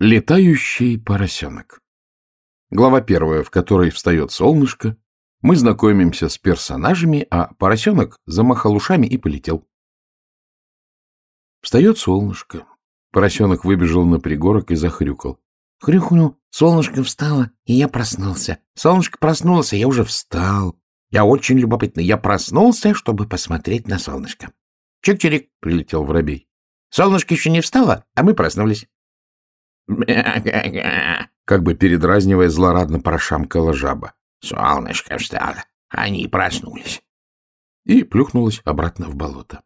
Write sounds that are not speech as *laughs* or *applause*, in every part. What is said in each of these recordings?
Летающий поросенок. Глава первая, в которой встает солнышко, мы знакомимся с персонажами, а поросенок замахал ушами и полетел. Встает солнышко. Поросенок выбежал на пригорок и захрюкал. Хрю-хрю, солнышко встало, и я проснулся. Солнышко проснулось, и я уже встал. Я очень любопытный. Я проснулся, чтобы посмотреть на солнышко. Чик-чирик, прилетел воробей. Солнышко еще не встало, а мы проснулись. *laughs* Как бы передразнивая, злорадно прошамкала жаба. Солнышко встало, они проснулись. И плюхнулась обратно в болото.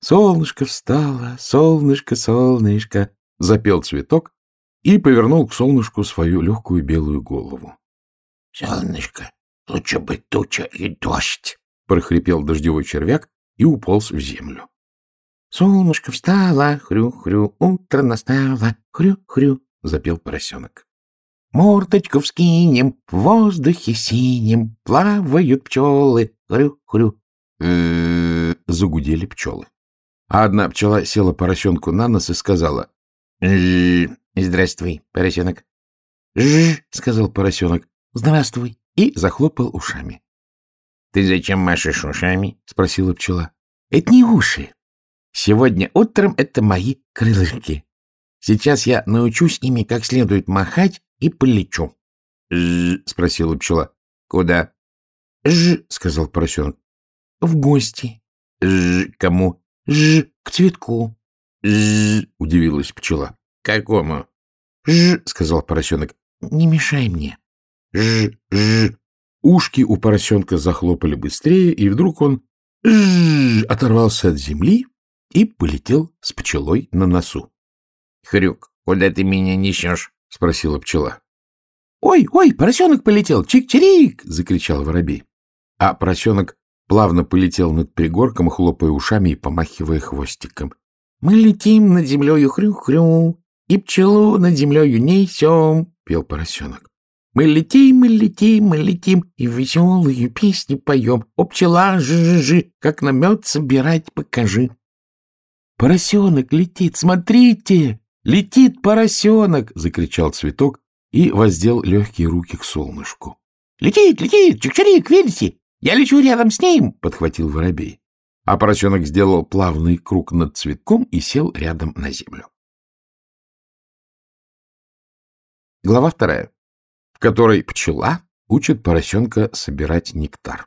Солнышко встало, солнышко, солнышко, запел цветок и повернул к солнышку свою легкую белую голову. Солнышко, лучше бы туча и дождь, прохрипел дождевой червяк и уполз в землю. Солнышко встало, хрю-хрю, утро настало, хрю-хрю, — запел поросенок. Мордочку вскинем, в воздухе синем, плавают пчелы, хрю-хрю. Загудели пчелы. А одна пчела села поросенку на нос и сказала. — Здравствуй, поросенок. — Ж, — сказал поросенок. — Здравствуй. И захлопал ушами. — Ты зачем машешь ушами? — спросила пчела. — Это не уши, Сегодня утром это мои крылышки. Сейчас я научусь ими как следует махать и полечу. — Ж, — спросила пчела. — Куда? — Ж, — сказал поросенок. — В гости. — Ж, кому? — Ж, к цветку. — Ж, — удивилась пчела. — Какому? — Ж, — сказал поросенок. — Не мешай мне. — Ж, ж. Ушки у поросенка захлопали быстрее, и вдруг он ж, оторвался от земли и полетел с пчелой на носу. — Хрюк, куда ты меня несешь? — спросила пчела. — Ой, ой, поросенок полетел! Чик-чирик! — закричал воробей. А поросенок плавно полетел над пригорком, хлопая ушами и помахивая хвостиком. — Мы летим над землею хрю-хрю, и пчелу над землею несем, — пел поросенок. Мы летим, мы летим, мы летим, и веселую песни поем. О, пчела, жи-жи-жи, как на мед собирать покажи. «Поросенок летит! Смотрите! Летит поросенок!» — закричал цветок и воздел легкие руки к солнышку. «Летит, летит! Чик-чирик, видите? Я лечу рядом с ним!» — подхватил воробей. А поросенок сделал плавный круг над цветком и сел рядом на землю. Глава вторая, в которой пчела учит поросенка собирать нектар.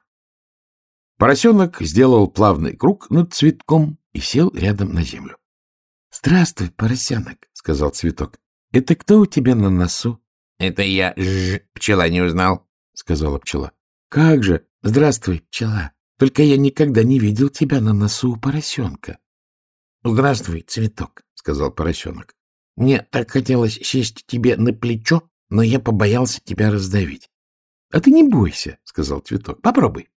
Поросенок сделал плавный круг над цветком и сел рядом на землю. — Здравствуй, поросенок, — сказал цветок. — Это кто у тебя на носу? — Это я, ж, пчела не узнал, — сказала пчела. — Как же? Здравствуй, пчела. Только я никогда не видел тебя на носу у поросенка. — Здравствуй, цветок, — сказал поросенок. — Мне так хотелось сесть тебе на плечо, но я побоялся тебя раздавить. — А ты не бойся, — сказал цветок. — Попробуй.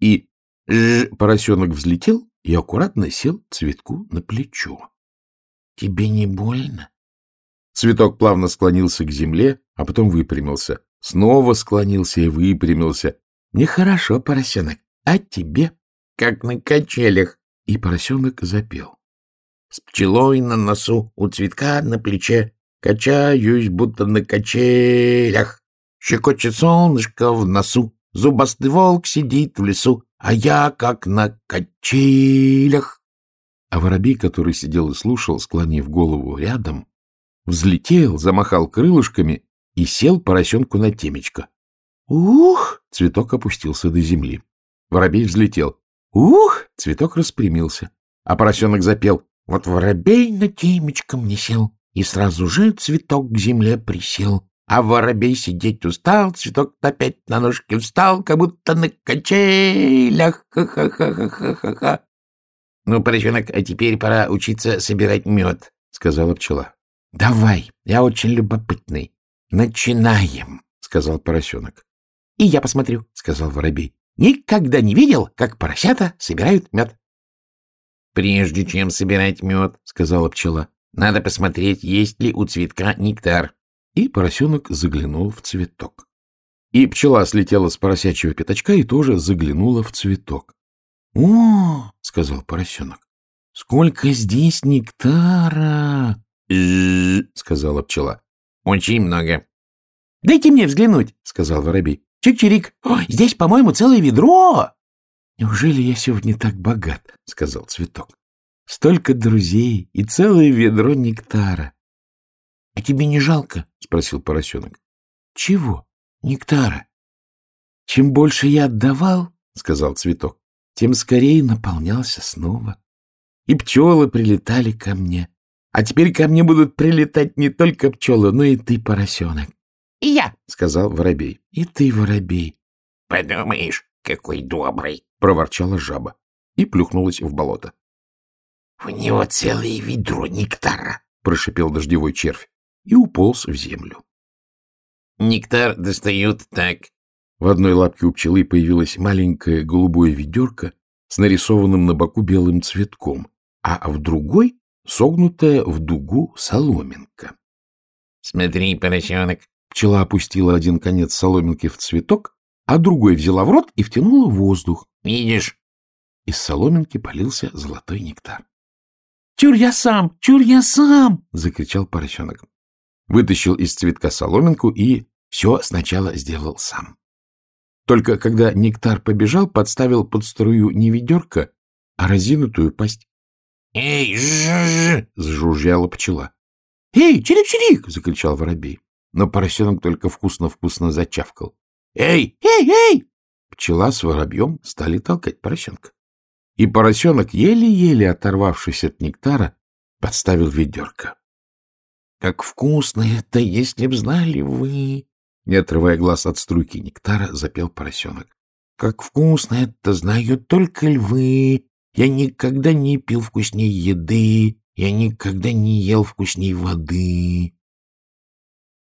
И ж, поросенок взлетел и аккуратно сел цветку на плечо. — Тебе не больно? Цветок плавно склонился к земле, а потом выпрямился. Снова склонился и выпрямился. — Нехорошо, поросенок. А тебе? Как на качелях. И поросенок запел. С пчелой на носу, у цветка на плече, Качаюсь, будто на качелях. Щекочет солнышко в носу, Зубастый волк сидит в лесу, а я как на качелях. А воробей, который сидел и слушал, склонив голову рядом, взлетел, замахал крылышками и сел поросенку на темечко. «Ух!» — цветок опустился до земли. Воробей взлетел. «Ух!» — цветок распрямился. А поросенок запел. «Вот воробей на темечко мне сел, и сразу же цветок к земле присел. А воробей сидеть устал, цветок опять на ножки встал, как будто на качелях. Ха-ха-ха-ха-ха-ха. — Ну, поросенок, а теперь пора учиться собирать мед, — сказала пчела. — Давай, я очень любопытный. Начинаем, — сказал поросенок. — И я посмотрю, — сказал воробей. — Никогда не видел, как поросята собирают мед. — Прежде чем собирать мед, — сказала пчела, — надо посмотреть, есть ли у цветка нектар и поросенок заглянул в цветок. И пчела слетела с поросячьего пятачка и тоже заглянула в цветок. — О, — сказал поросенок, — сколько здесь нектара! — сказала пчела. — Очень много. — Дайте мне взглянуть, — сказал воробей. — Чик-чирик, здесь, по-моему, целое ведро. — Неужели я сегодня так богат? — сказал цветок. — Столько друзей и целое ведро нектара. — А тебе не жалко? — спросил поросенок. — Чего? Нектара. — Чем больше я отдавал, — сказал цветок, — тем скорее наполнялся снова. И пчелы прилетали ко мне. А теперь ко мне будут прилетать не только пчелы, но и ты, поросенок. — И я, — сказал воробей. — И ты, воробей. — Подумаешь, какой добрый, — проворчала жаба и плюхнулась в болото. — У него целое ведро нектара, — прошипел дождевой червь и уполз в землю. — Нектар достают так. В одной лапке у пчелы появилось маленькое голубое ведерко с нарисованным на боку белым цветком, а в другой — согнутая в дугу соломинка. — Смотри, поросенок. Пчела опустила один конец соломинки в цветок, а другой взяла в рот и втянула воздух. — Видишь? Из соломинки полился золотой нектар. — Чур я сам! Чур я сам! — закричал поросенок. Вытащил из цветка соломинку и все сначала сделал сам. Только когда нектар побежал, подставил под струю не ведерко, а разинутую пасть. — Эй, ж зажужжала пчела. — Эй, чирик-чирик! — закричал воробей. Но поросенок только вкусно-вкусно зачавкал. «Эй! Эй! Эй!» Пчела с воробьем стали толкать поросенка. И поросенок, еле-еле оторвавшись от нектара, подставил ведерко. «Как вкусно это, если б знали вы!» Не отрывая глаз от струйки нектара, запел поросенок. «Как вкусно это знают только львы! Я никогда не пил вкусней еды, я никогда не ел вкусней воды!»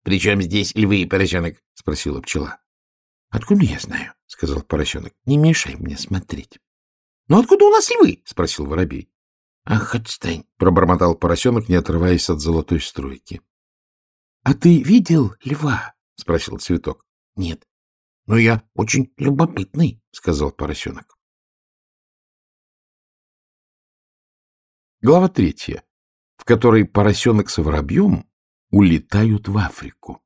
«При чем здесь львы, поросенок?» — спросила пчела. — Откуда я знаю? — сказал поросенок. — Не мешай мне смотреть. — Ну откуда у нас львы? — спросил воробей. — Ах, отстань! — пробормотал поросенок, не отрываясь от золотой струйки. — А ты видел льва? — спросил цветок. — Нет. — Но я очень любопытный, — сказал поросенок. Глава третья, в которой поросенок с воробьем улетают в Африку.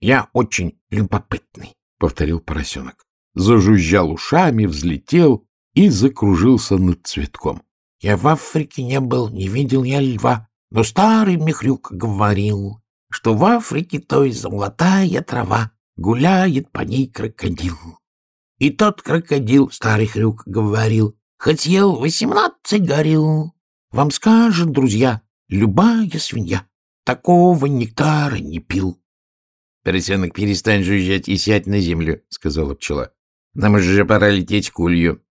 Я очень любопытный, — повторил поросенок. Зажужжал ушами, взлетел и закружился над цветком. — Я в Африке не был, не видел я льва, но старый мехрюк говорил, что в Африке той золотая трава, гуляет по ней крокодил. И тот крокодил, старый хрюк, говорил, хоть ел восемнадцать горил. Вам скажет, друзья, любая свинья такого нектара не пил. Поросенок, перестань жужжать и сядь на землю, — сказала пчела. — Нам уже пора лететь кулью. —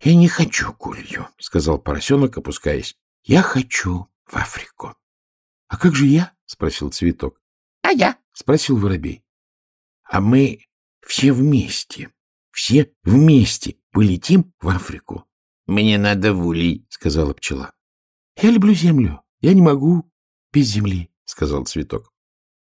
Я не хочу кулью, — сказал поросенок, опускаясь. — Я хочу в Африку. — А как же я? — спросил цветок. — А я? — спросил воробей. — А мы все вместе, все вместе полетим в Африку. — Мне надо в улей, — сказала пчела. — Я люблю землю. Я не могу без земли, — сказал цветок.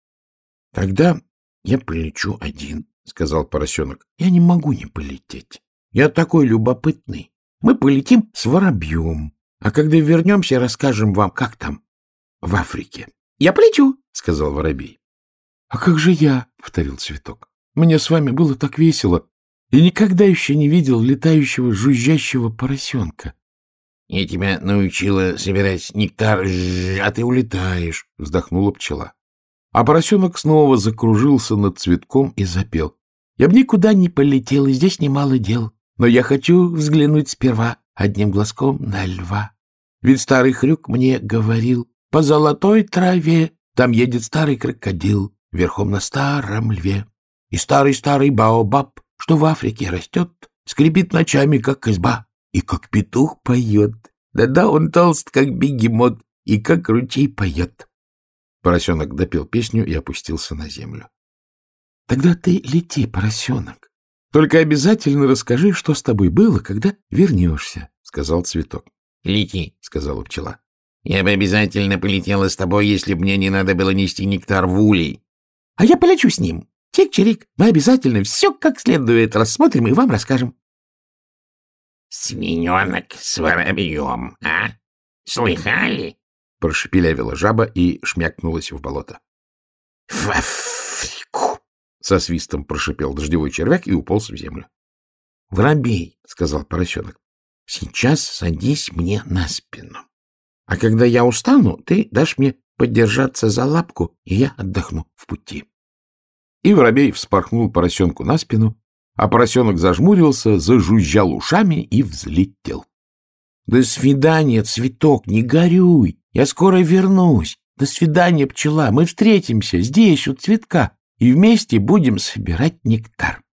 — Тогда я полечу один, — сказал поросенок. — Я не могу не полететь. Я такой любопытный. Мы полетим с воробьем, а когда вернемся, расскажем вам, как там в Африке. — Я полечу, — сказал воробей. — А как же я? — повторил цветок. — Мне с вами было так весело. И никогда еще не видел летающего жужжащего поросенка. — Я тебя научила собирать нектар, а ты улетаешь, — вздохнула пчела. А поросенок снова закружился над цветком и запел. «Я б никуда не полетел, и здесь немало дел, но я хочу взглянуть сперва одним глазком на льва. Ведь старый хрюк мне говорил, по золотой траве там едет старый крокодил верхом на старом льве. И старый-старый баобаб, что в Африке растет, скрипит ночами, как изба, и как петух поет. Да-да, он толст, как бегемот, и как ручей поет. Поросенок допел песню и опустился на землю. — Тогда ты лети, поросенок. Только обязательно расскажи, что с тобой было, когда вернешься, — сказал цветок. — Лети, — сказала пчела. — Я бы обязательно полетела с тобой, если бы мне не надо было нести нектар в улей. — А я полечу с ним. Чик-чирик, мы обязательно все как следует рассмотрим и вам расскажем. — Свиненок с воробьем, а? Слыхали? — прошепелявила жаба и шмякнулась в болото. — Африку! — со свистом прошипел дождевой червяк и уполз в землю. — Воробей, — сказал поросенок, — сейчас садись мне на спину. А когда я устану, ты дашь мне поддержаться за лапку, и я отдохну в пути. И воробей вспорхнул поросенку на спину, а поросенок зажмурился, зажужжал ушами и взлетел. — До свидания, цветок, не горюй! Я скоро вернусь. До свидания, пчела. Мы встретимся здесь, у цветка, и вместе будем собирать нектар.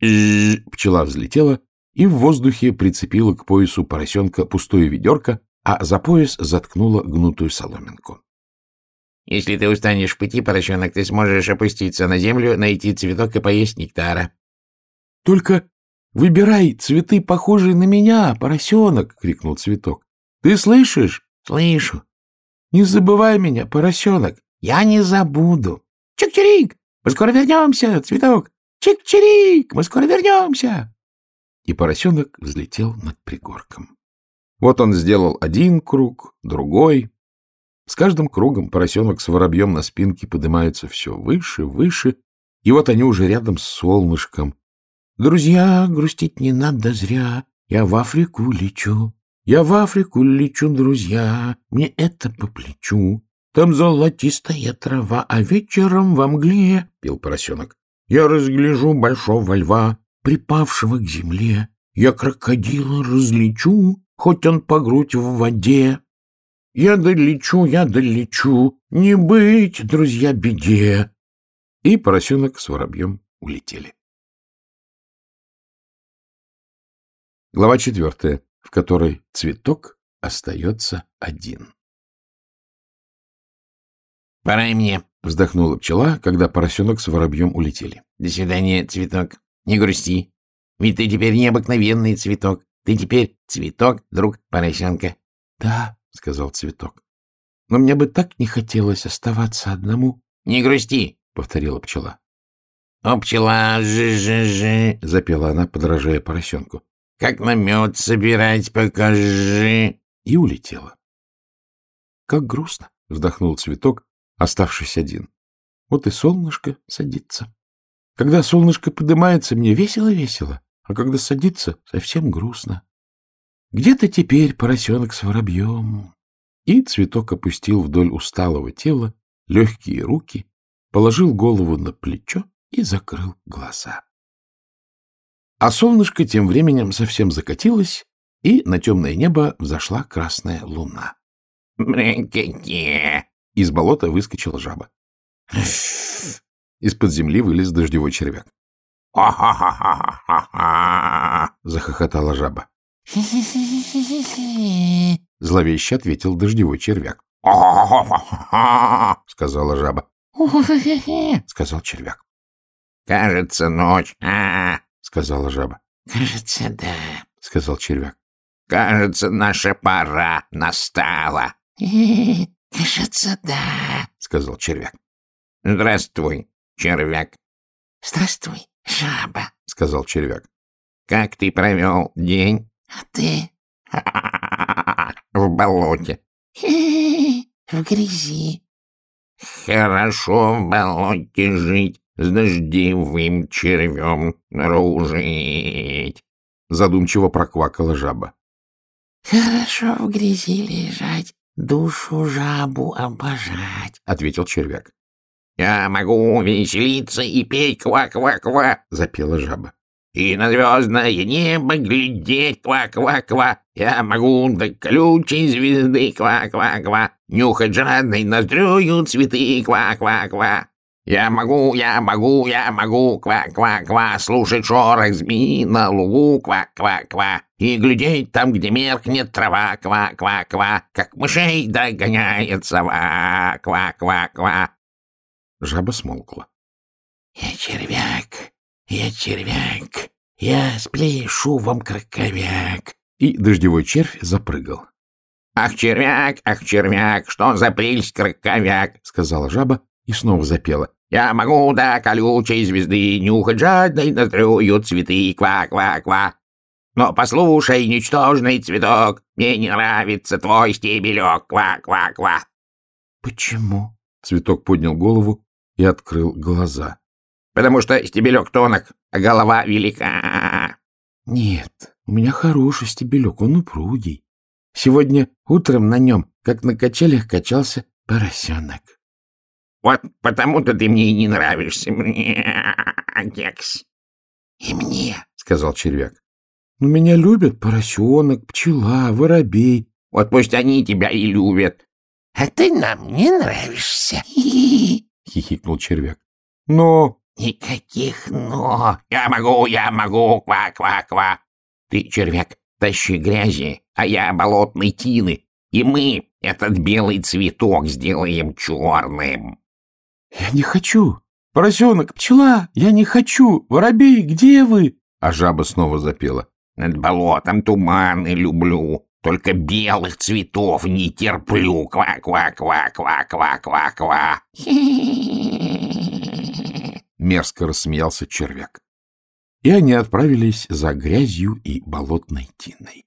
Пчела взлетела и в воздухе прицепила к поясу поросенка пустое ведерко, а за пояс заткнула гнутую соломинку. — Если ты устанешь в пути, поросенок, ты сможешь опуститься на землю, найти цветок и поесть нектара. — Только выбирай цветы, похожие на меня, поросенок! — крикнул цветок. — Ты слышишь? Слышу. Не забывай меня, поросенок. Я не забуду. Чик-чирик! Мы скоро вернемся, цветок. Чик-чирик! Мы скоро вернемся. И поросенок взлетел над пригорком. Вот он сделал один круг, другой. С каждым кругом поросенок с воробьем на спинке поднимаются все выше, выше, и вот они уже рядом с солнышком. Друзья, грустить не надо зря, я в Африку лечу. Я в Африку лечу, друзья, мне это по плечу. Там золотистая трава, а вечером во мгле, — пел поросенок, — я разгляжу большого льва, припавшего к земле. Я крокодила различу, хоть он по грудь в воде. Я долечу, я долечу, не быть, друзья, беде. И поросенок с воробьем улетели. Глава четвертая в которой цветок остается один. — Пора и мне, — вздохнула пчела, когда поросенок с воробьем улетели. — До свидания, цветок. Не грусти. Ведь ты теперь необыкновенный цветок. Ты теперь цветок, друг поросенка. — Да, — сказал цветок. — Но мне бы так не хотелось оставаться одному. — Не грусти, — повторила пчела. — О, пчела, жи-жи-жи, — запела она, подражая поросенку. Как на мед собирать, покажи. И улетела. Как грустно, вздохнул цветок, оставшись один. Вот и солнышко садится. Когда солнышко поднимается, мне весело-весело, а когда садится, совсем грустно. Где-то теперь поросенок с воробьем. И цветок опустил вдоль усталого тела легкие руки, положил голову на плечо и закрыл глаза. А солнышко тем временем совсем закатилось, и на темное небо взошла красная луна. Из болота выскочила жаба. Из-под земли вылез дождевой червяк. захохотала жаба. Зловеще ответил дождевой червяк. сказала жаба. сказал червяк. Кажется, ночь. — сказала жаба. — Кажется, да, — сказал червяк. — Кажется, наша пора настала. — Кажется, да, — сказал червяк. — Здравствуй, червяк. — Здравствуй, жаба, — сказал червяк. — Как ты провел день? — А ты? *laughs* — В болоте. *laughs* — В грязи. — Хорошо в болоте жить с дождевым червем дружить. Задумчиво проквакала жаба. — Хорошо в грязи лежать, душу жабу обожать, — ответил червяк. — Я могу веселиться и петь ква-ква-ква, — запела жаба. — И на звездное небо глядеть ква-ква-ква. Я могу до колючей звезды ква-ква-ква. Нюхать жадной ноздрёю цветы ква-ква-ква. Я могу, я могу, я могу, ква-ква-ква, слушать шорох змеи на лугу, ква-ква-ква, и глядеть там, где меркнет трава, ква-ква-ква, как мышей догоняет сова, ква-ква-ква. Жаба смолкла. — Я червяк, я червяк, я спляшу вам краковяк. И дождевой червь запрыгал. — Ах, червяк, ах, червяк, что за прелесть краковяк, — сказала жаба и снова запела. «Я могу до колючей звезды нюхать жадной ноздрёю цветы, ква-ква-ква». Но послушай, ничтожный цветок, мне не нравится твой стебелек, ква-ква-ква. — Почему? — цветок поднял голову и открыл глаза. — Потому что стебелек тонок, а голова велика. — Нет, у меня хороший стебелек, он упругий. Сегодня утром на нем, как на качелях, качался поросенок. — Вот потому-то ты мне и не нравишься, мне, кекс. — И мне, — сказал червяк. — Но меня любят поросенок, пчела, воробей. — Вот пусть они тебя и любят. — А ты нам не нравишься, *laughs* — хихикнул червяк. — Но... — Никаких «но». Я могу, я могу, ква-ква-ква. Ты, червяк, тащи грязи, а я болотной тины, и мы этот белый цветок сделаем черным. — Я не хочу. Поросенок, пчела, я не хочу. Воробей, где вы? А жаба снова запела. — Над болотом туманы люблю, только белых цветов не терплю. Ква-ква-ква-ква-ква-ква-ква. *laughs* Мерзко рассмеялся червяк. И они отправились за грязью и болотной тиной.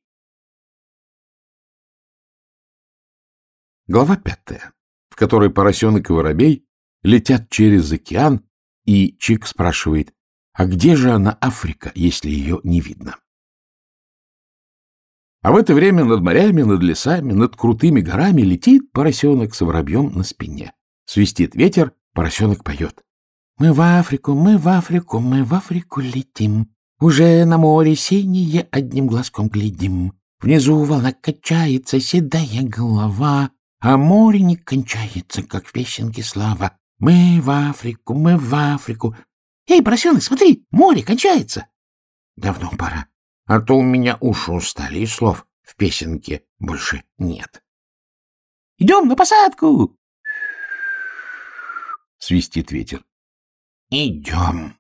Глава пятая, в которой поросенок и воробей летят через океан, и Чик спрашивает, а где же она, Африка, если ее не видно? А в это время над морями, над лесами, над крутыми горами летит поросенок с воробьем на спине. Свистит ветер, поросенок поет. Мы в Африку, мы в Африку, мы в Африку летим. Уже на море синее одним глазком глядим. Внизу волна качается, седая голова, а море не кончается, как в песенке слава. Мы в Африку, мы в Африку. Эй, поросенок, смотри, море кончается. Давно пора а то у меня уши устали, и слов в песенке больше нет. — Идем на посадку! — свистит ветер. — Идем.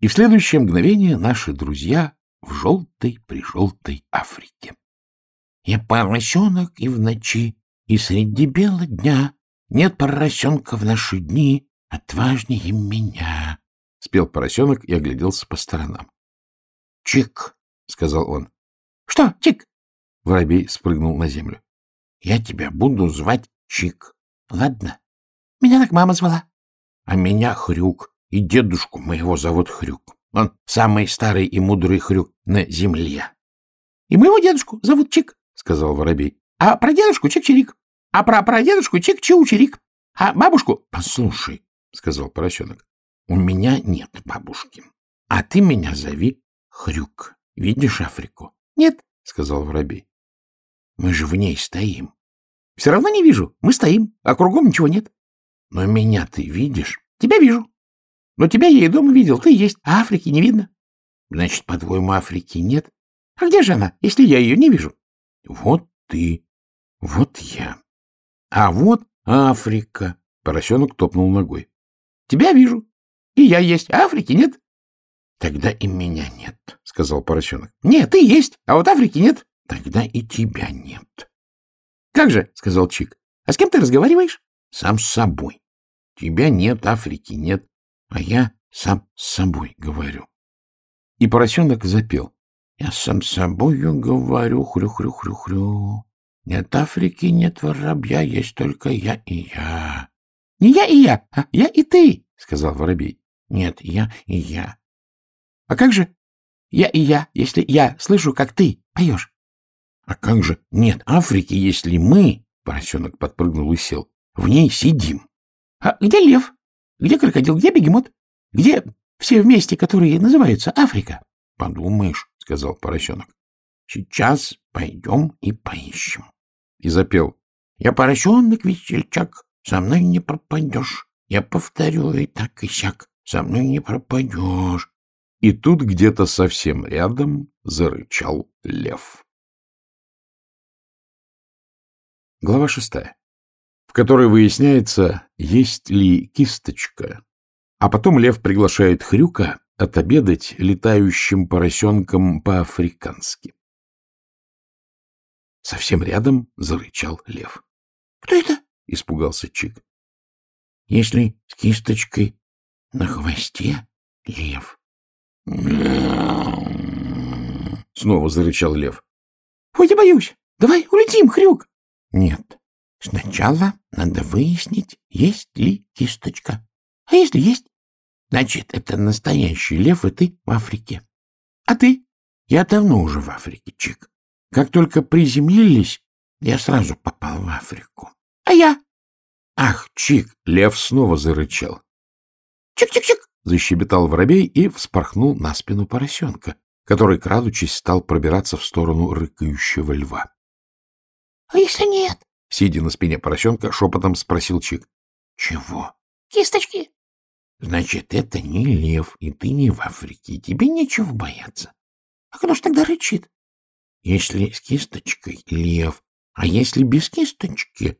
И в следующее мгновение наши друзья в желтой-прижелтой Африке. Я поросенок и в ночи, и среди бела дня нет поросенка в наши дни отважнее меня. Спел поросенок и огляделся по сторонам. — Чик, — сказал он. — Что, Чик? Воробей спрыгнул на землю. — Я тебя буду звать Чик. Ладно? Меня так мама звала. А меня Хрюк, и дедушку моего зовут Хрюк. Он самый старый и мудрый Хрюк на земле. — И моего дедушку зовут Чик, — сказал Воробей. — А про дедушку Чик-Чирик. А про прадедушку Чик-Чаучирик. А бабушку... — Послушай, — сказал поросенок, — у меня нет бабушки. А ты меня зови Хрюк, видишь Африку? — Нет, — сказал воробей. — Мы же в ней стоим. — Все равно не вижу. Мы стоим, а кругом ничего нет. — Но меня ты видишь? — Тебя вижу. Но тебя я и дома видел. Ты есть, а Африки не видно. — Значит, по-твоему, Африки нет? — А где же она, если я ее не вижу? — Вот ты, вот я. А вот Африка. Поросенок топнул ногой. — Тебя вижу. И я есть, а Африки нет. — Тогда и меня нет, — сказал поросенок. — Нет, ты есть, а вот Африки нет. — Тогда и тебя нет. — Как же, — сказал Чик. — А с кем ты разговариваешь? — Сам с собой. Тебя нет, Африки нет, а я сам с собой говорю. И поросенок запел. Я сам с собою говорю, хрю-хрю-хрю-хрю. Нет Африки, нет воробья, есть только я и я. — Не я и я, а я и ты, — сказал воробей. — Нет, я и я. А как же я и я, если я слышу, как ты поешь? — А как же нет Африки, если мы, — поросенок подпрыгнул и сел, — в ней сидим? — А где лев? Где крокодил? Где бегемот? Где все вместе, которые называются Африка? — Подумаешь, — сказал поросенок. — Сейчас пойдем и поищем. И запел. — Я поросенок весельчак, со мной не пропадешь. Я повторю и так и сяк, со мной не пропадешь. И тут где-то совсем рядом зарычал лев. Глава шестая, в которой выясняется, есть ли кисточка. А потом лев приглашает Хрюка отобедать летающим поросенком по-африкански. Совсем рядом зарычал лев. — Кто это? — испугался Чик. — Если с кисточкой на хвосте лев, — снова зарычал лев. — Ой, я боюсь. Давай улетим, Хрюк. — Нет. Сначала надо выяснить, есть ли кисточка. А если есть, значит, это настоящий лев, и ты в Африке. А ты? Я давно уже в Африке, Чик. Как только приземлились, я сразу попал в Африку. А я? Ах, Чик! Лев снова зарычал. Чик-чик-чик! Защебетал воробей и вспорхнул на спину поросенка, который, крадучись, стал пробираться в сторону рыкающего льва. — А если нет? — сидя на спине поросенка, шепотом спросил Чик. — Чего? — Кисточки. — Значит, это не лев, и ты не в Африке, и тебе нечего бояться. — А кто ж тогда рычит? — Если с кисточкой — лев, а если без кисточки?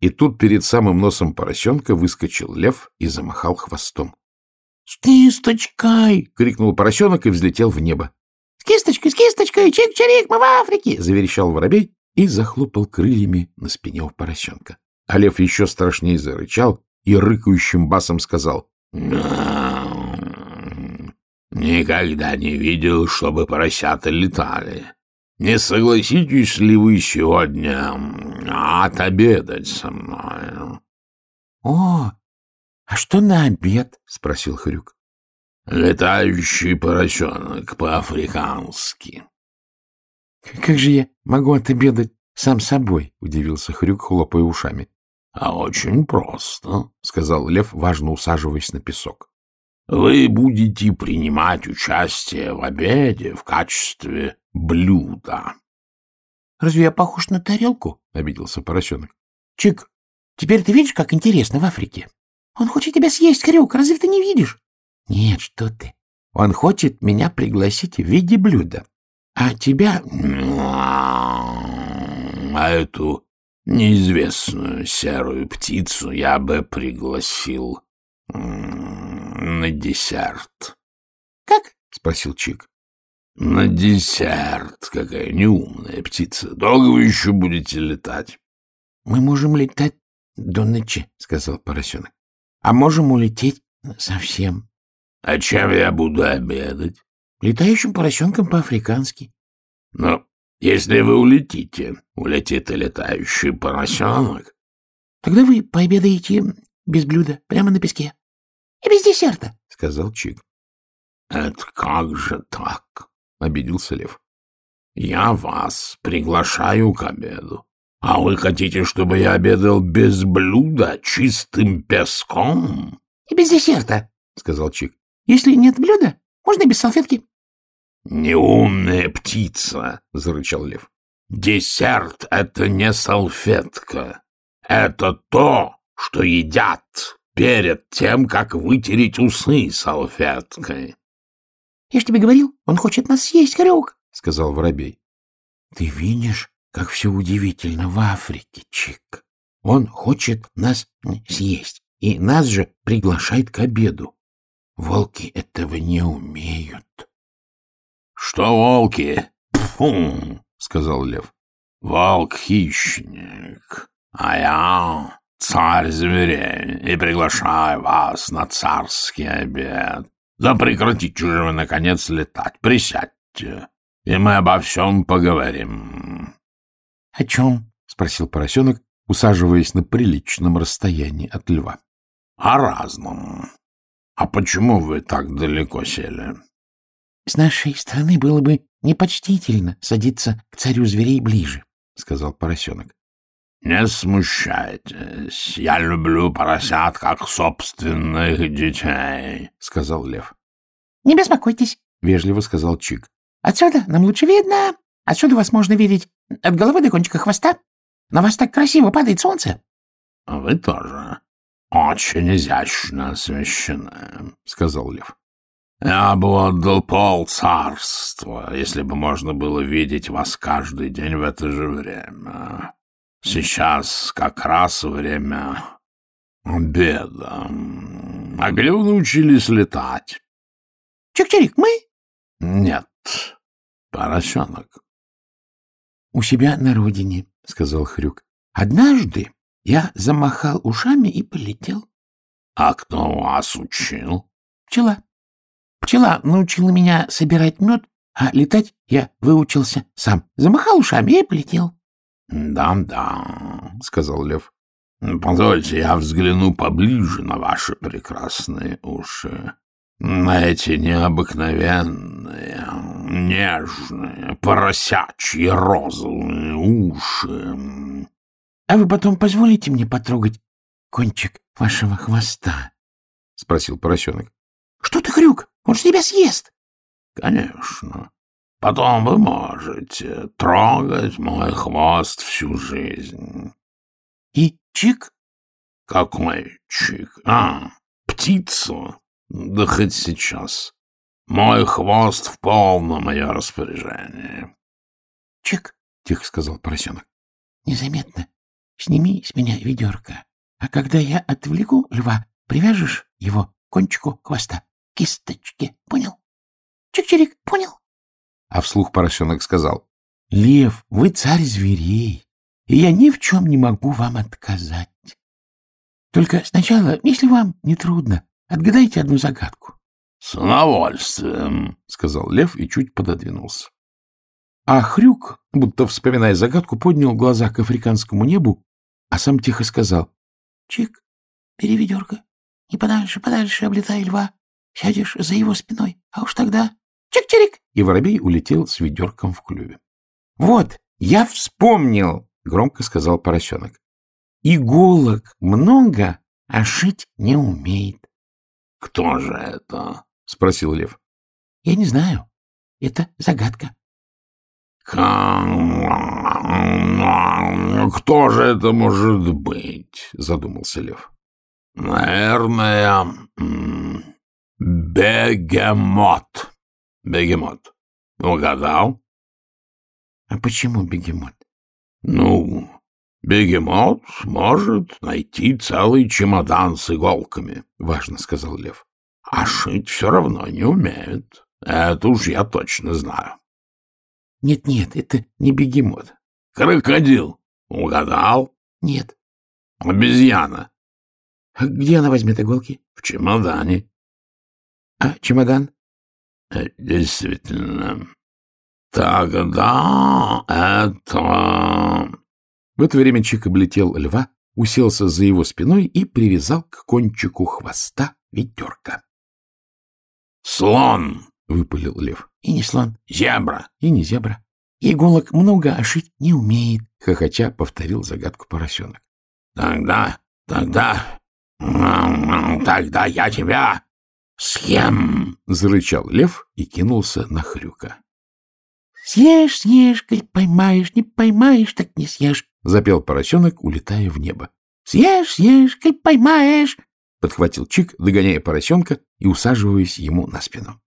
И тут перед самым носом поросенка выскочил лев и замахал хвостом. — С кисточкой! — крикнул поросенок и взлетел в небо. — С кисточкой, с кисточкой! Чик-чирик, мы в Африке! — заверещал воробей и захлопал крыльями на спине у поросенка. А лев еще страшнее зарычал и рыкающим басом сказал. — Никогда не видел, чтобы поросята летали. Не согласитесь ли вы сегодня отобедать со мной? — О, а что на обед? — спросил Хрюк. — Летающий поросенок по-африкански. — Как же я могу отобедать сам собой? — удивился Хрюк, хлопая ушами. — А очень просто, — сказал Лев, важно усаживаясь на песок. — Вы будете принимать участие в обеде в качестве блюда. — Разве я похож на тарелку? — обиделся поросенок. — Чик, теперь ты видишь, как интересно в Африке? Он хочет тебя съесть, Хрюк, разве ты не видишь? — Нет, что ты. Он хочет меня пригласить в виде блюда. А тебя... А эту неизвестную серую птицу я бы пригласил на десерт. — Как? — спросил Чик. — На десерт. Какая неумная птица. Долго вы еще будете летать? — Мы можем летать до ночи, — сказал поросенок. — А можем улететь совсем. — А чем я буду обедать? — Летающим поросенком по-африкански. — Ну, если вы улетите, улетит и летающий поросенок. — Тогда вы пообедаете без блюда, прямо на песке. — И без десерта, — сказал Чик. — Это как же так? — обиделся лев. — Я вас приглашаю к обеду. А вы хотите, чтобы я обедал без блюда, чистым песком? — И без десерта, — сказал Чик. — Если нет блюда, можно и без салфетки. — Неумная птица, — зарычал лев. — Десерт — это не салфетка. Это то, что едят перед тем, как вытереть усы салфеткой. — Я ж тебе говорил, он хочет нас съесть, Хрюк, — сказал воробей. — Ты видишь, как все удивительно в Африке, Чик. Он хочет нас съесть, и нас же приглашает к обеду. Волки этого не умеют. — Что волки? Фу, — сказал лев. — Волк — хищник, а я царь зверей и приглашаю вас на царский обед. Да прекратите же вы, наконец, летать. Присядьте, и мы обо всем поговорим. — О чем? — спросил поросенок, усаживаясь на приличном расстоянии от льва. — О разном. А почему вы так далеко сели? — С нашей стороны было бы непочтительно садиться к царю зверей ближе, — сказал поросенок. — Не смущайтесь, я люблю поросят как собственных детей, — сказал лев. — Не беспокойтесь, — вежливо сказал Чик. — Отсюда нам лучше видно. Отсюда вас можно видеть от головы до кончика хвоста. На вас так красиво падает солнце. — Вы тоже очень изящно освещены, — сказал лев. — Я бы отдал пол царства, если бы можно было видеть вас каждый день в это же время. Сейчас как раз время обеда. А где вы научились летать? Чик-чирик, мы? Нет, поросенок. У себя на родине, — сказал Хрюк. Однажды я замахал ушами и полетел. — А кто вас учил? — Пчела. Пчела научила меня собирать мед А летать я выучился сам. Замахал ушами и полетел. «Да, — Да-да, — сказал лев. — Позвольте, я взгляну поближе на ваши прекрасные уши. Эти необыкновенные, нежные, поросячьи розовые уши. — А вы потом позволите мне потрогать кончик вашего хвоста? — спросил поросенок. — Что ты, Хрюк? Он же тебя съест. — Конечно. Потом вы можете трогать мой хвост всю жизнь. — И чик? — Какой чик? А, птица? Да хоть сейчас. Мой хвост в полном мое распоряжение. — Чик, — тихо сказал поросенок, — незаметно. Сними с меня ведерко, а когда я отвлеку льва, привяжешь его к кончику хвоста, кисточки, понял? Чик-чирик, понял? А вслух поросенок сказал. — Лев, вы царь зверей, и я ни в чем не могу вам отказать. Только сначала, если вам не трудно, отгадайте одну загадку. — С удовольствием, — сказал лев и чуть пододвинулся. А Хрюк, будто вспоминая загадку, поднял глаза к африканскому небу, а сам тихо сказал. — Чик, бери ведерко и подальше, подальше облетай льва. Сядешь за его спиной, а уж тогда... Чик-чирик! И воробей улетел с ведерком в клюве. — Вот, я вспомнил, — громко сказал поросенок. — Иголок много, а шить не умеет. — Кто же это? — спросил лев. — Я не знаю. Это загадка. «Кто же это может быть?» — задумался Лев. «Наверное, бегемот. Бегемот. Угадал?» «А почему бегемот?» «Ну, бегемот может найти целый чемодан с иголками», — важно сказал Лев. «А шить все равно не умеет. Это уж я точно знаю». Нет-нет, это не бегемот. Крокодил. Угадал? Нет. Обезьяна. А где она возьмет иголки? В чемодане. А чемодан? Э, действительно. Тогда это... В это время Чик облетел льва, уселся за его спиной и привязал к кончику хвоста ведерко. «Слон!» — выпалил лев. — И не слон. — Зебра. — И не зебра. Иголок много, а шить не умеет, — хохоча повторил загадку поросенок. — Тогда, тогда, тогда я тебя съем! — зарычал лев и кинулся на хрюка. — Съешь, съешь, коль поймаешь, не поймаешь, так не съешь, — запел поросенок, улетая в небо. — Съешь, съешь, коль поймаешь, — подхватил Чик, догоняя поросенка и усаживаясь ему на спину.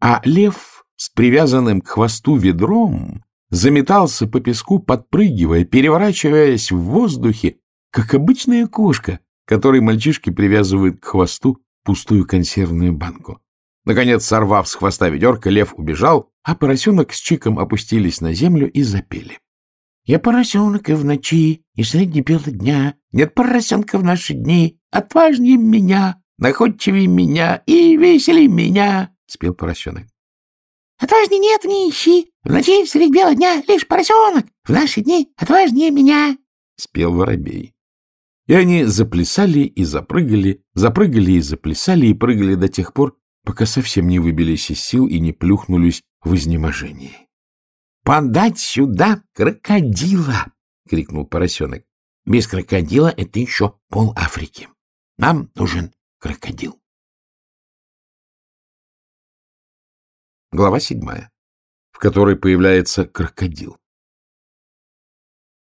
А лев с привязанным к хвосту ведром заметался по песку, подпрыгивая, переворачиваясь в воздухе, как обычная кошка, которой мальчишки привязывают к хвосту пустую консервную банку. Наконец, сорвав с хвоста ведерко, лев убежал, а поросенок с Чиком опустились на землю и запели. Я поросенок и в ночи, и среди бела дня. Нет поросенка в наши дни, отважнее меня, находчивее меня и веселей меня. — спел поросенок. — Отважней нет, не ищи. В ночи средь бела дня лишь поросенок. В наши дни отважнее меня. — спел воробей. И они заплясали и запрыгали, запрыгали и заплясали, и прыгали до тех пор, пока совсем не выбились из сил и не плюхнулись в изнеможении. — Подать сюда крокодила! — крикнул поросенок. — Без крокодила это еще пол Африки. Нам нужен крокодил. Глава седьмая, в которой появляется крокодил.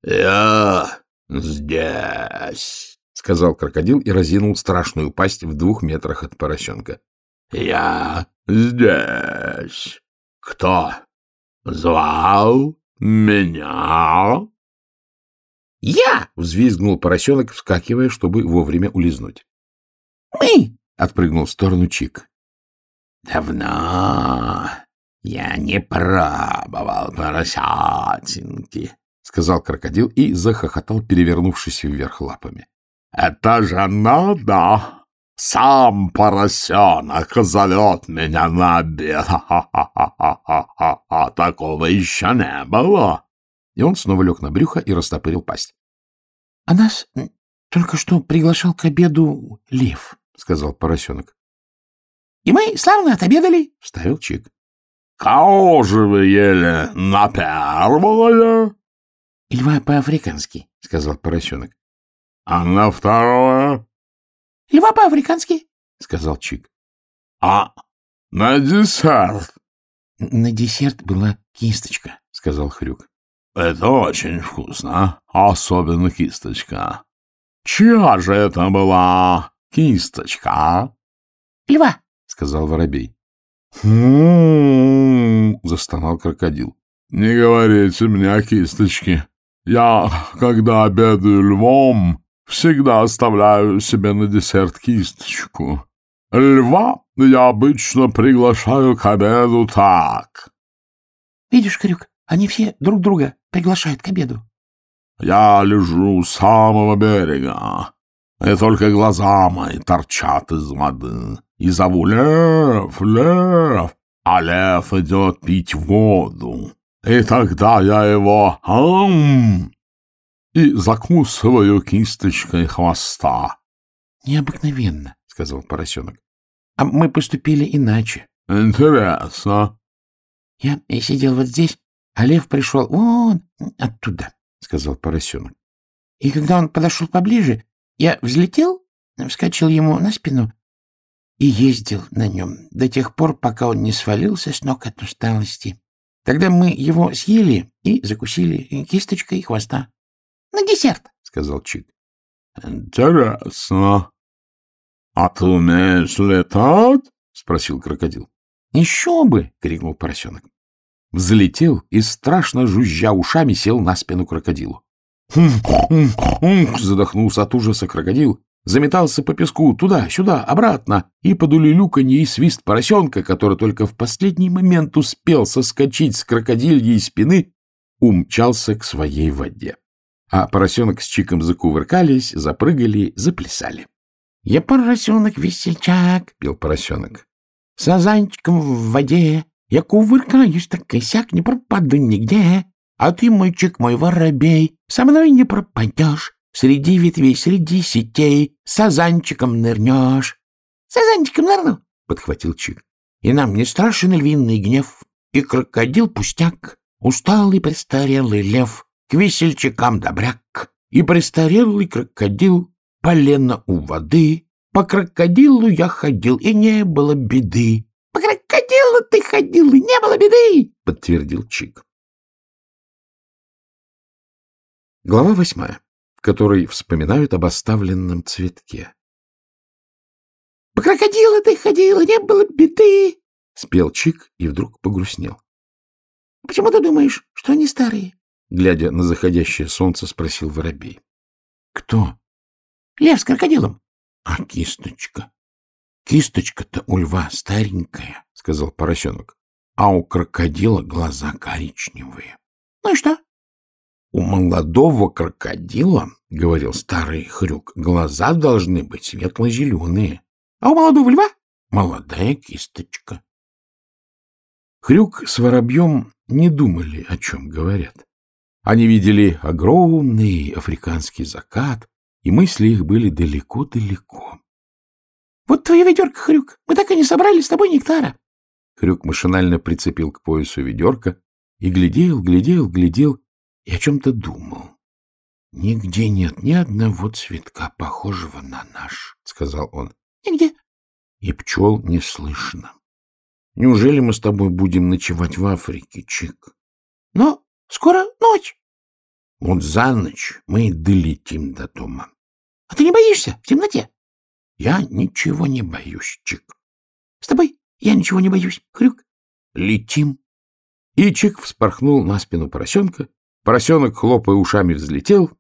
«Я здесь», — сказал крокодил и разинул страшную пасть в двух метрах от поросенка. «Я здесь. Кто звал меня?» «Я!» — взвизгнул поросенок, вскакивая, чтобы вовремя улизнуть. «Мы!» — отпрыгнул в сторону Чик. Давно я не пробовал поросятинки, — сказал крокодил и захохотал, перевернувшись вверх лапами. — Это же надо! Сам поросенок зовет меня на обед. Ха-ха-ха-ха-ха-ха. Такого еще не было. И он снова лег на брюхо и растопырил пасть. — А нас только что приглашал к обеду лев, — сказал поросенок. — И мы славно отобедали, — вставил Чик. — Кого же вы ели на первое? — Льва по-африкански, — сказал поросенок. — А на второе? — Льва по-африкански, — сказал Чик. — А на десерт? — На десерт была кисточка, — сказал Хрюк. — Это очень вкусно, особенно кисточка. Чья же это была кисточка? — Льва, — сказал воробей. «Хм — застонал крокодил. — Не говорите мне о кисточке. Я, когда обедаю львом, всегда оставляю себе на десерт кисточку. Льва я обычно приглашаю к обеду так. — Видишь, Крюк, они все друг друга приглашают к обеду. Я лежу у самого берега, и только глаза мои торчат из воды. И зову «Лев! Лев!» А лев идет пить воду. И тогда я его «Ам!» И закусываю кисточкой хвоста. — Необыкновенно, — сказал поросенок. — А мы поступили иначе. — Интересно. — Я сидел вот здесь, а лев пришел вон оттуда, — сказал поросенок. И когда он подошел поближе, я взлетел, вскочил ему на спину и ездил на нем до тех пор, пока он не свалился с ног от усталости. Тогда мы его съели и закусили кисточкой хвоста. — На десерт, — сказал Чик. — Интересно. — А ты умеешь летать? — спросил крокодил. — Еще бы! — крикнул поросенок. Взлетел и, страшно жужжа ушами, сел на спину крокодилу. Задохнулся от ужаса крокодил, заметался по песку туда-сюда, обратно, и под улюлюканье и свист поросенка, который только в последний момент успел соскочить с крокодильей спины, умчался к своей воде. А поросенок с Чиком закувыркались, запрыгали, заплясали. — Я поросенок-весельчак, — пел поросенок. — Сазанчиком в воде я кувыркаюсь, так и сяк, не пропаду нигде. А ты, мальчик мой воробей, со мной не пропадешь. Среди ветвей, среди сетей сазанчиком нырнешь. — Сазанчиком нырну, — подхватил Чик. — И нам не страшен львиный гнев, и крокодил пустяк, усталый престарелый лев, к весельчакам добряк, и престарелый крокодил, полено у воды. По крокодилу я ходил, и не было беды. — По крокодилу ты ходил, и не было беды, — подтвердил Чик. Глава восьмая в которой вспоминают об оставленном цветке. — По крокодилу ты ходила, не было беды! — спел Чик и вдруг погрустнел. — Почему ты думаешь, что они старые? Глядя на заходящее солнце, спросил воробей. — Кто? — Лев с крокодилом. — А кисточка? — Кисточка-то у льва старенькая, — сказал поросенок, — а у крокодила глаза коричневые. — Ну и что? У молодого крокодила, — говорил старый хрюк, — глаза должны быть светло-зеленые. А у молодого льва — молодая кисточка. Хрюк с воробьем не думали, о чем говорят. Они видели огромный африканский закат, и мысли их были далеко-далеко. — Вот твоя ведерко, Хрюк, мы так и не собрали с тобой нектара. Хрюк машинально прицепил к поясу ведерко и глядел, глядел, глядел, и о чем-то думал. — Нигде нет ни одного цветка, похожего на наш, — сказал он. — Нигде. И пчел не слышно. Неужели мы с тобой будем ночевать в Африке, Чик? — Но скоро ночь. Вот за ночь мы долетим до дома. — А ты не боишься в темноте? — Я ничего не боюсь, Чик. — С тобой я ничего не боюсь, Хрюк. — Летим. И Чик вспорхнул на спину поросенка Поросенок, хлопая ушами, взлетел.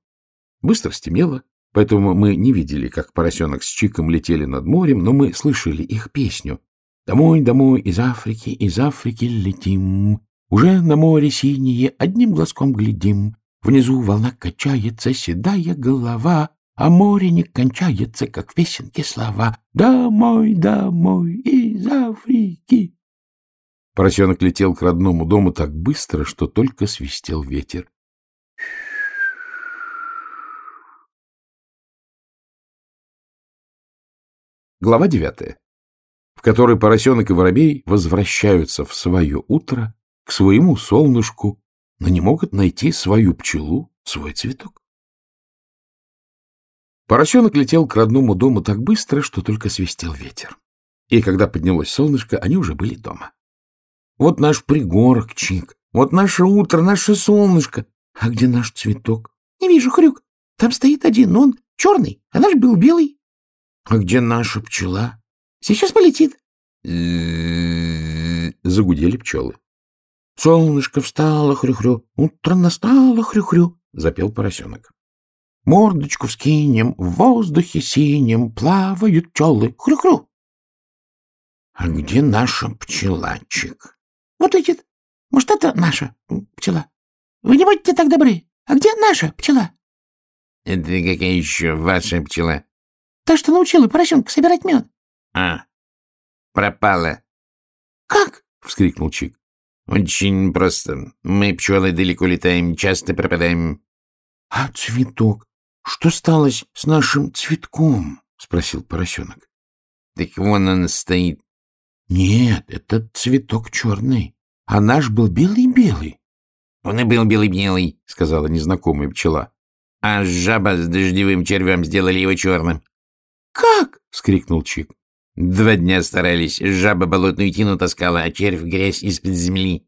Быстро стемнело, поэтому мы не видели, как поросенок с Чиком летели над морем, но мы слышали их песню. «Домой, домой, из Африки, из Африки летим. Уже на море синее одним глазком глядим. Внизу волна качается, седая голова, а море не кончается, как в слова. Домой, домой из Африки. Поросенок летел к родному дому так быстро, что только свистел ветер. Глава девятая, в которой поросенок и воробей возвращаются в свое утро к своему солнышку, но не могут найти свою пчелу, свой цветок. Поросенок летел к родному дому так быстро, что только свистел ветер. И когда поднялось солнышко, они уже были дома. Вот наш пригорок, Чик. Вот наше утро, наше солнышко. А где наш цветок? Не вижу, Хрюк. Там стоит один, он черный, а наш был белый. А где наша пчела? Сейчас полетит. Загудели пчелы. Солнышко встало, хрю-хрю, утро настало, хрю-хрю, запел поросенок. Мордочку вскинем, в воздухе синем плавают пчелы, хрю-хрю. А где наша пчелачик? Вот летит. Может, это наша пчела? Вы не будьте так добры. А где наша пчела? — Это какая еще ваша пчела? — Та, что научила поросенка собирать мед. — А, пропала. — Как? — вскрикнул Чик. — Очень просто. Мы, пчелы, далеко летаем, часто пропадаем. — А цветок? Что сталось с нашим цветком? — спросил поросенок. — Так вон он стоит. Нет, этот цветок черный, а наш был белый-белый. — Он и был белый-белый, — сказала незнакомая пчела. — А жаба с дождевым червем сделали его черным. — Как? — вскрикнул Чик. — Два дня старались. Жаба болотную тину таскала, а червь — грязь из-под земли.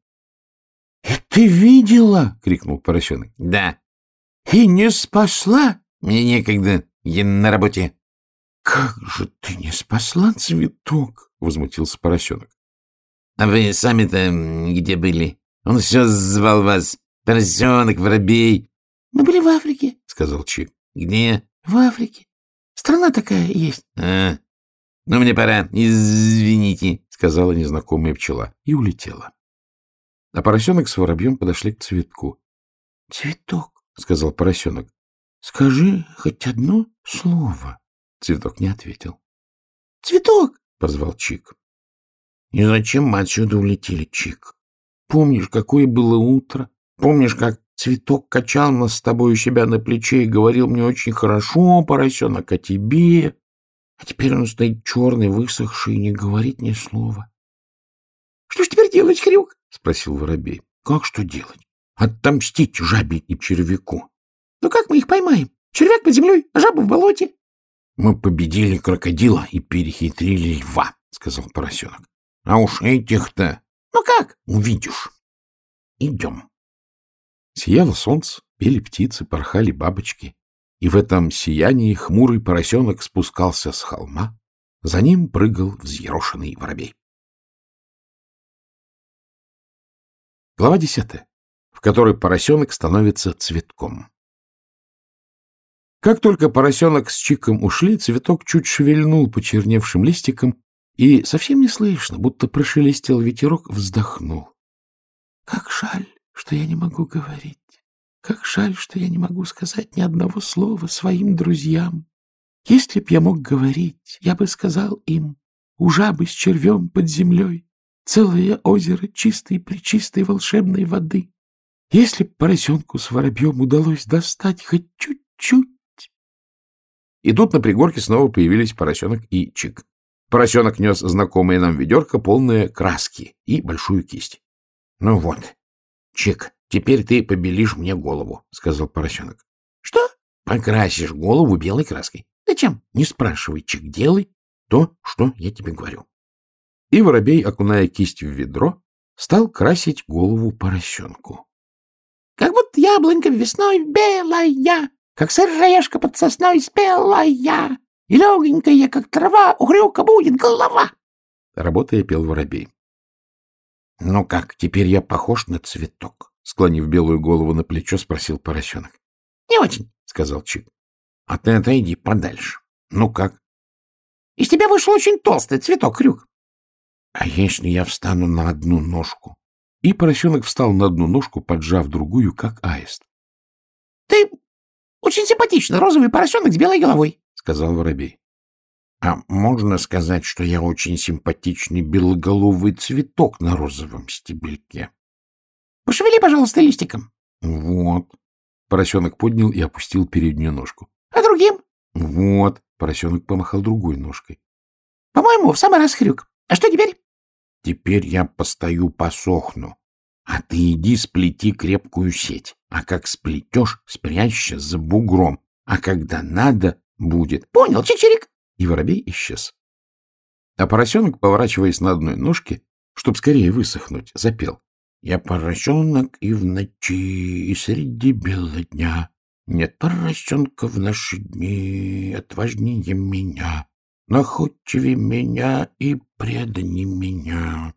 — И ты видела? — крикнул поросенок. — Да. — И не спасла? — Мне некогда. Я на работе. — Как же ты не спасла цветок? — возмутился поросенок. — А вы сами-то где были? Он все звал вас. Поросенок, воробей. — Мы были в Африке, — сказал Чик. — Где? — В Африке. Страна такая есть. — А, ну мне пора. Извините, — сказала незнакомая пчела и улетела. А поросенок с воробьем подошли к цветку. — Цветок, — сказал поросенок, — скажи хоть одно слово. Цветок не ответил. — Цветок! — позвал Чик. — И зачем мы отсюда улетели, Чик? Помнишь, какое было утро? Помнишь, как цветок качал нас с тобой у себя на плече и говорил мне очень хорошо, поросенок, о тебе? А теперь он стоит черный, высохший и не говорит ни слова. — Что ж теперь делать, Хрюк? — спросил воробей. — Как что делать? Отомстить жабе и червяку. — Ну как мы их поймаем? Червяк под землей, а жаба в болоте. — Мы победили крокодила и перехитрили льва, — сказал поросенок. — А уж этих-то... — Ну как? — Увидишь. Идем. Сияло солнце, пели птицы, порхали бабочки. И в этом сиянии хмурый поросенок спускался с холма. За ним прыгал взъерошенный воробей. Глава десятая, в которой поросенок становится цветком. Как только поросенок с Чиком ушли, цветок чуть шевельнул почерневшим листиком и совсем не слышно, будто прошелестел ветерок, вздохнул. — Как жаль, что я не могу говорить. Как жаль, что я не могу сказать ни одного слова своим друзьям. Если б я мог говорить, я бы сказал им, у жабы с червем под землей, целое озеро чистой-пречистой волшебной воды. Если б поросенку с воробьем удалось достать хоть чуть-чуть. И тут на пригорке снова появились поросенок и Чик. Поросенок нес знакомое нам ведерко, полное краски и большую кисть. — Ну вот, Чик, теперь ты побелишь мне голову, — сказал поросенок. — Что? — Покрасишь голову белой краской. — Зачем? — Не спрашивай, Чик, делай то, что я тебе говорю. И воробей, окуная кисть в ведро, стал красить голову поросенку. — Как будто яблонька весной белая, как сыроежка под сосной спелая, и легонькая, как трава, у хрюка будет голова. Работая, пел воробей. — Ну как, теперь я похож на цветок? — склонив белую голову на плечо, спросил поросенок. — Не очень, — сказал Чик. — А ты отойди подальше. Ну как? — Из тебя вышел очень толстый цветок, Хрюк. — А если я встану на одну ножку? И поросенок встал на одну ножку, поджав другую, как аист. — Ты Очень симпатично, розовый поросенок с белой головой, — сказал воробей. — А можно сказать, что я очень симпатичный белоголовый цветок на розовом стебельке? — Пошевели, пожалуйста, листиком. — Вот. Поросенок поднял и опустил переднюю ножку. — А другим? — Вот. Поросенок помахал другой ножкой. — По-моему, в самый раз хрюк. А что теперь? — Теперь я постою, посохну. А ты иди сплети крепкую сеть. А как сплетешь, спрячься за бугром. А когда надо будет... — Понял, чичирик. И воробей исчез. А поросенок, поворачиваясь на одной ножке, чтоб скорее высохнуть, запел. Я поросенок и в ночи, и среди бела дня. Нет поросенка в наши дни отважнее меня, находчивее меня и преданнее меня.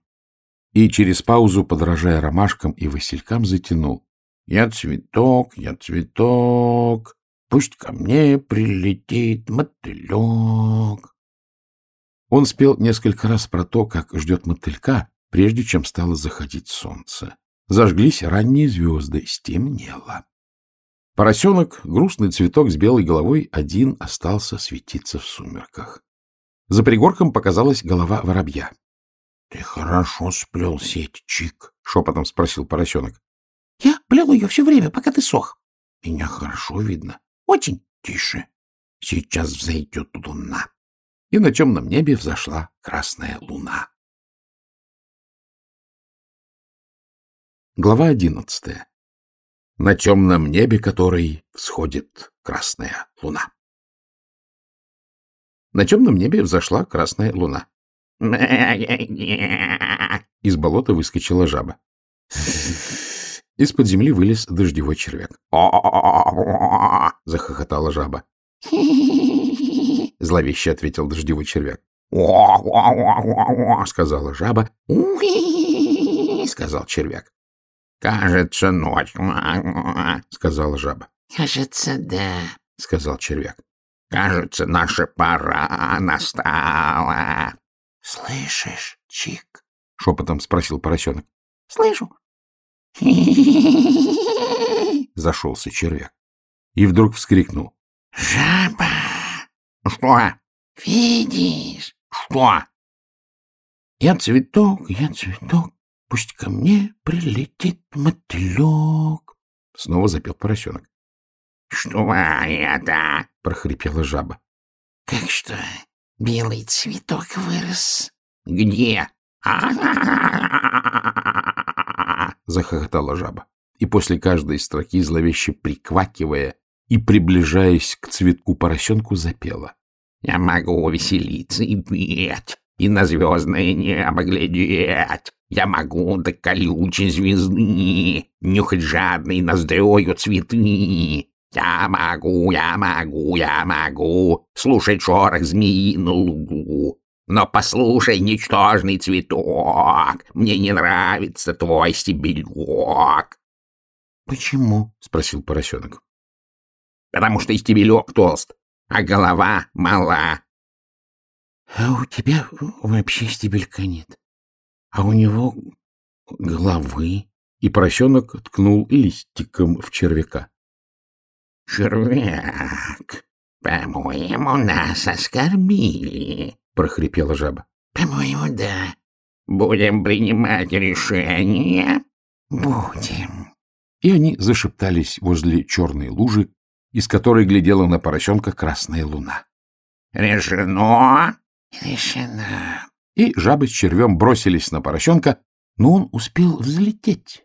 И через паузу, подражая ромашкам и василькам, затянул. Я цветок, я цветок, пусть ко мне прилетит мотылек. Он спел несколько раз про то, как ждет мотылька, прежде чем стало заходить солнце. Зажглись ранние звезды, стемнело. Поросенок, грустный цветок с белой головой, один остался светиться в сумерках. За пригорком показалась голова воробья. — Ты хорошо сплел сеть, Чик? — шепотом спросил поросенок. — Я плел ее все время, пока ты сох. — Меня хорошо видно. — Очень. — Тише. Сейчас взойдет луна. И на темном небе взошла красная луна. Глава одиннадцатая. На темном небе которой всходит красная луна. На темном небе взошла красная луна. Из болота выскочила жаба. Из-под земли вылез дождевой червяк. Захохотала жаба. Зловеще ответил дождевой червяк. Сказала жаба. Сказал червяк. — Кажется, ночь, — сказала жаба. — Кажется, да, — сказал червяк. — Кажется, наша пора настала. — Слышишь, Чик? — шепотом спросил поросенок. — Слышу. Зашелся червяк. И вдруг вскрикнул. — Жаба! — Что? — Видишь? — Что? — Я цветок, я цветок, Пусть ко мне прилетит мотылек. Снова запел поросенок. — Что это? — прохрипела жаба. — Как что? Белый цветок вырос. — Где? — захохотала жаба. И после каждой строки, зловеще приквакивая и приближаясь к цветку поросенку, запела. — Я могу веселиться и петь, и на звездное небо глядеть. Я могу до колючей звезды нюхать жадный ноздрёю цветы. Я могу, я могу, я могу слушать шорох змеи на лугу. Но послушай, ничтожный цветок, мне не нравится твой стебелек. — Почему? — спросил поросенок. — Потому что стебелек толст, а голова мала. — А у тебя вообще стебелька нет а у него головы. И поросенок ткнул листиком в червяка. — Червяк, по-моему, нас оскорбили, — прохрипела жаба. — По-моему, да. — Будем принимать решение? — Будем. И они зашептались возле черной лужи, из которой глядела на поросенка красная луна. — Решено? — Решено и жаба с червем бросились на поросенка, но он успел взлететь.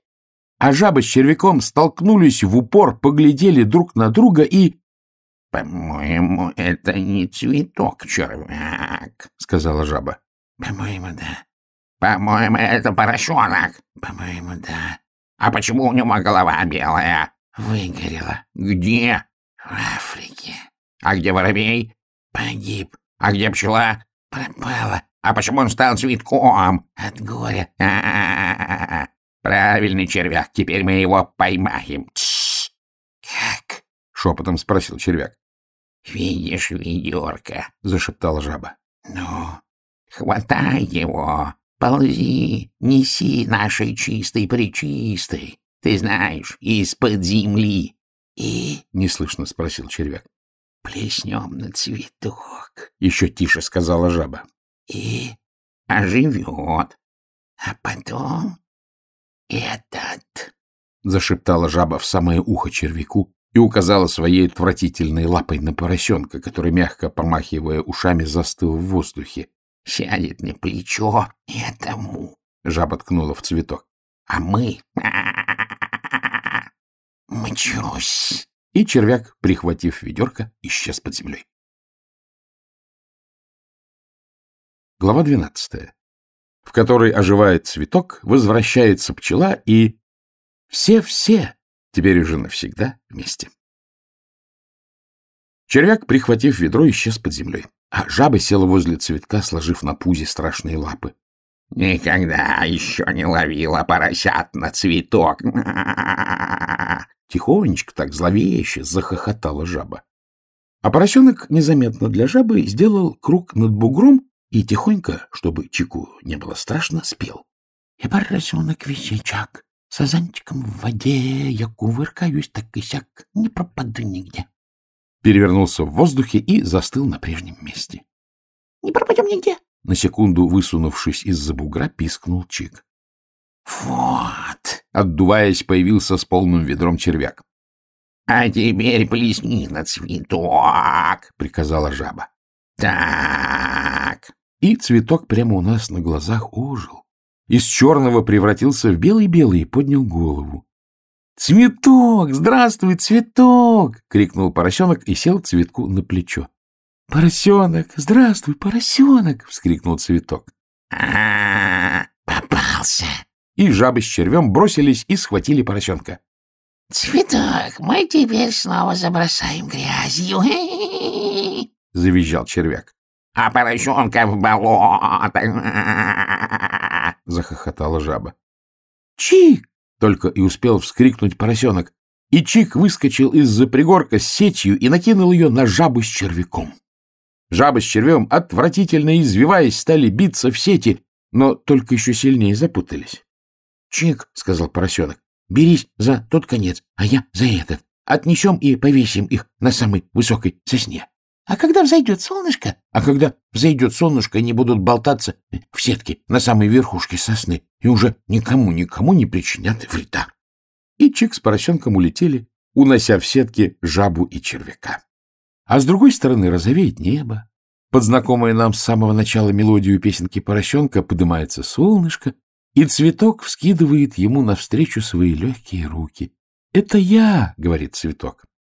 А жаба с червяком столкнулись в упор, поглядели друг на друга и... — По-моему, это не цветок, червяк, — сказала жаба. — По-моему, да. — По-моему, это поросенок. — По-моему, да. — А почему у него голова белая? — Выгорела. — Где? — В Африке. — А где воробей? — Погиб. — А где пчела? — Пропала. А почему он стал цветком? От горя. А -а -а Правильный червяк. Теперь мы его поймаем. Тш. Как? Шепотом спросил червяк. Видишь, ведерко, зашептала жаба. Ну, хватай его. Ползи, неси нашей чистой причистой. Ты знаешь, из-под земли. — И? — неслышно спросил червяк. — Плеснем на цветок, — еще тише сказала жаба. — И оживет. А потом этот, — зашептала жаба в самое ухо червяку и указала своей отвратительной лапой на поросенка, который, мягко помахивая ушами, застыл в воздухе. — Сядет на плечо этому, — жаба ткнула в цветок. — А мы... *laughs* Мчусь. И червяк, прихватив ведерко, исчез под землей. Глава двенадцатая в которой оживает цветок, возвращается пчела и... Все-все теперь уже навсегда вместе. Червяк, прихватив ведро, исчез под землей, а жаба села возле цветка, сложив на пузе страшные лапы. — Никогда еще не ловила поросят на цветок. Тихонечко так зловеще захохотала жаба. А поросенок незаметно для жабы сделал круг над бугром и тихонько, чтобы Чику не было страшно, спел. И поросенок-весельчак, сазанчиком в воде, я кувыркаюсь так и сяк, не пропаду нигде. Перевернулся в воздухе и застыл на прежнем месте. — Не пропадем нигде! — на секунду высунувшись из-за бугра, пискнул Чик. — Вот! — отдуваясь, появился с полным ведром червяк. — А теперь плесни на цветок! — приказала жаба. — Так, и цветок прямо у нас на глазах ожил. Из черного превратился в белый-белый и поднял голову. «Цветок! Здравствуй, цветок!» — крикнул поросенок и сел цветку на плечо. «Поросенок! Здравствуй, поросенок!» — вскрикнул цветок. а, попался!» И жабы с червем бросились и схватили поросенка. «Цветок, мы теперь снова забросаем грязью!» — завизжал червяк а поросенка в болото. — захохотала жаба. «Чик!» — только и успел вскрикнуть поросенок. И Чик выскочил из-за пригорка с сетью и накинул ее на жабу с червяком. Жаба с червем, отвратительно извиваясь, стали биться в сети, но только еще сильнее запутались. — Чик, — сказал поросенок, — берись за тот конец, а я за этот. Отнесем и повесим их на самой высокой сосне. А когда взойдет солнышко? А когда взойдет солнышко, они будут болтаться в сетке на самой верхушке сосны и уже никому-никому не причинят вреда. И Чик с поросенком улетели, унося в сетке жабу и червяка. А с другой стороны розовеет небо. Под знакомое нам с самого начала мелодию песенки поросенка поднимается солнышко, и цветок вскидывает ему навстречу свои легкие руки. — Это я, — говорит цветок. —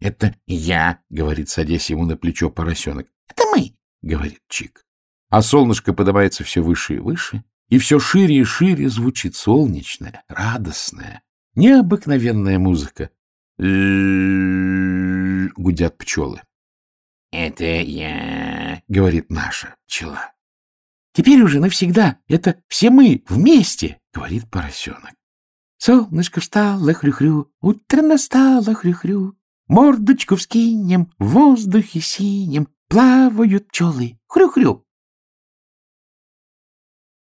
Это я, — говорит, садясь ему на плечо поросенок. — Это мы, — говорит Чик. А солнышко поднимается все выше и выше, и все шире и шире звучит солнечная, радостная, необыкновенная музыка. Гудят пчелы. — Это я, — говорит наша пчела. — Теперь уже навсегда. Это все мы вместе, — говорит поросенок. Солнышко встало, хрю-хрю, утро настало, хрю-хрю. Мордочку вскинем, в воздухе синем, плавают пчелы. Хрю-хрю.